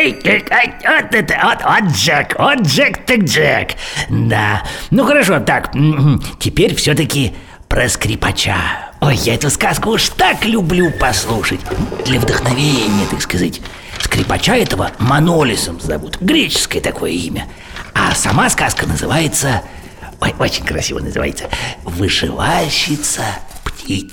эй, это, Джек, от Джек так Джек. Да, ну хорошо, так, теперь все-таки про скрипача. Ой, я эту сказку уж так люблю послушать. Для вдохновения, так сказать. Скрипача этого Манолисом зовут, греческое такое имя. А сама сказка называется, ой, очень красиво называется, «Вышивальщица птиц».